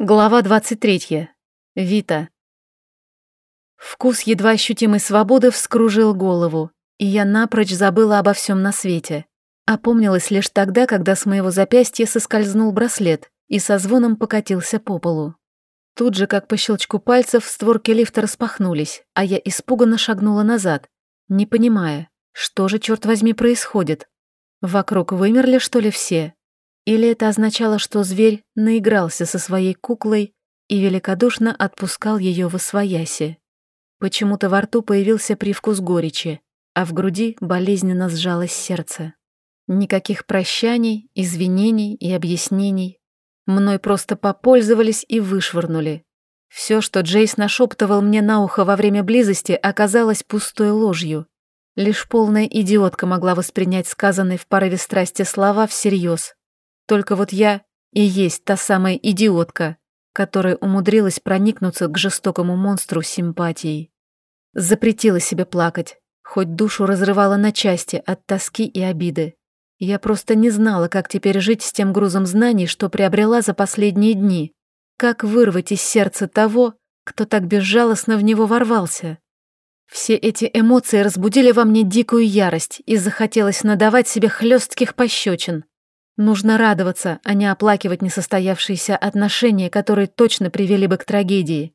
Глава 23. Вита. Вкус едва ощутимой свободы вскружил голову, и я напрочь забыла обо всем на свете. Опомнилась лишь тогда, когда с моего запястья соскользнул браслет и со звоном покатился по полу. Тут же, как по щелчку пальцев, створки лифта распахнулись, а я испуганно шагнула назад, не понимая, что же, черт возьми, происходит. Вокруг вымерли, что ли, все? Или это означало, что зверь наигрался со своей куклой и великодушно отпускал ее в освояси? Почему-то во рту появился привкус горечи, а в груди болезненно сжалось сердце. Никаких прощаний, извинений и объяснений. Мной просто попользовались и вышвырнули. Все, что Джейс нашептывал мне на ухо во время близости, оказалось пустой ложью. Лишь полная идиотка могла воспринять сказанные в порыве страсти слова всерьез. Только вот я и есть та самая идиотка, которая умудрилась проникнуться к жестокому монстру симпатией. Запретила себе плакать, хоть душу разрывала на части от тоски и обиды. Я просто не знала, как теперь жить с тем грузом знаний, что приобрела за последние дни. Как вырвать из сердца того, кто так безжалостно в него ворвался. Все эти эмоции разбудили во мне дикую ярость и захотелось надавать себе хлестких пощечин. Нужно радоваться, а не оплакивать несостоявшиеся отношения, которые точно привели бы к трагедии.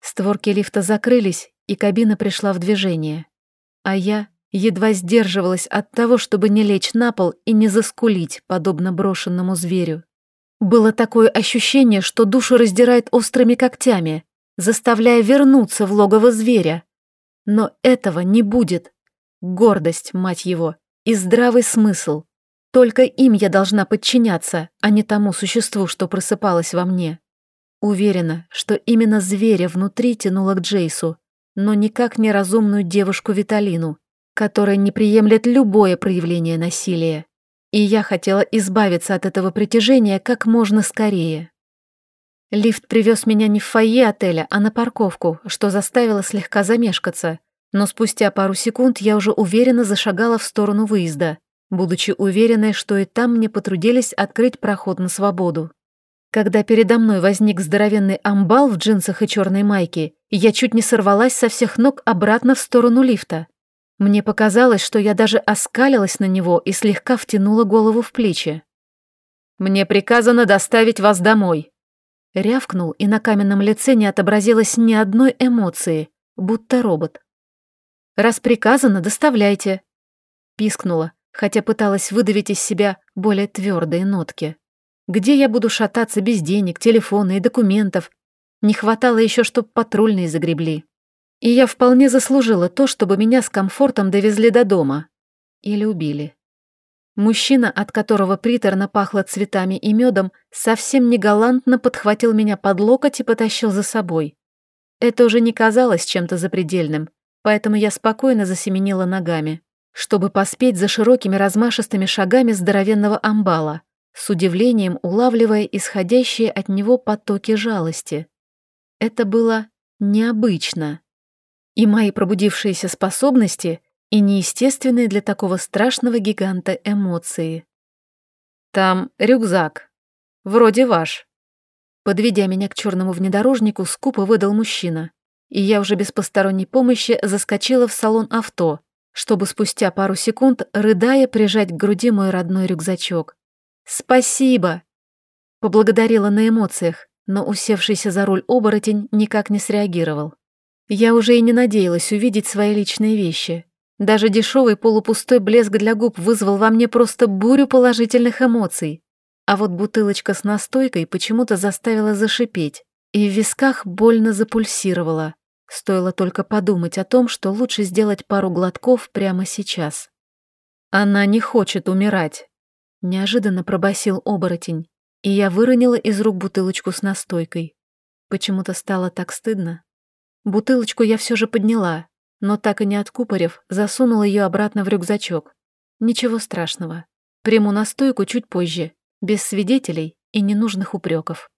Створки лифта закрылись, и кабина пришла в движение. А я едва сдерживалась от того, чтобы не лечь на пол и не заскулить, подобно брошенному зверю. Было такое ощущение, что душу раздирает острыми когтями, заставляя вернуться в логово зверя. Но этого не будет. Гордость, мать его, и здравый смысл — только им я должна подчиняться, а не тому существу, что просыпалось во мне. Уверена, что именно зверя внутри тянуло к Джейсу, но никак не разумную девушку Виталину, которая не приемлет любое проявление насилия. И я хотела избавиться от этого притяжения как можно скорее. Лифт привез меня не в фойе отеля, а на парковку, что заставило слегка замешкаться, но спустя пару секунд я уже уверенно зашагала в сторону выезда, будучи уверенной, что и там мне потрудились открыть проход на свободу. Когда передо мной возник здоровенный амбал в джинсах и черной майке, я чуть не сорвалась со всех ног обратно в сторону лифта. Мне показалось, что я даже оскалилась на него и слегка втянула голову в плечи. «Мне приказано доставить вас домой», — рявкнул, и на каменном лице не отобразилось ни одной эмоции, будто робот. «Раз приказано, доставляйте», — пискнула, хотя пыталась выдавить из себя более твердые нотки. Где я буду шататься без денег, телефона и документов? Не хватало еще, чтоб патрульные загребли. И я вполне заслужила то, чтобы меня с комфортом довезли до дома. Или убили. Мужчина, от которого приторно пахло цветами и медом, совсем не галантно подхватил меня под локоть и потащил за собой. Это уже не казалось чем-то запредельным, поэтому я спокойно засеменила ногами чтобы поспеть за широкими размашистыми шагами здоровенного амбала, с удивлением улавливая исходящие от него потоки жалости. Это было необычно. И мои пробудившиеся способности, и неестественные для такого страшного гиганта эмоции. «Там рюкзак. Вроде ваш». Подведя меня к черному внедорожнику, скупо выдал мужчина. И я уже без посторонней помощи заскочила в салон авто, чтобы спустя пару секунд, рыдая, прижать к груди мой родной рюкзачок. «Спасибо!» Поблагодарила на эмоциях, но усевшийся за руль оборотень никак не среагировал. Я уже и не надеялась увидеть свои личные вещи. Даже дешевый полупустой блеск для губ вызвал во мне просто бурю положительных эмоций. А вот бутылочка с настойкой почему-то заставила зашипеть, и в висках больно запульсировала. Стоило только подумать о том, что лучше сделать пару глотков прямо сейчас. «Она не хочет умирать», — неожиданно пробасил оборотень, и я выронила из рук бутылочку с настойкой. Почему-то стало так стыдно. Бутылочку я все же подняла, но так и не откупорив, засунула ее обратно в рюкзачок. Ничего страшного. Приму настойку чуть позже, без свидетелей и ненужных упреков.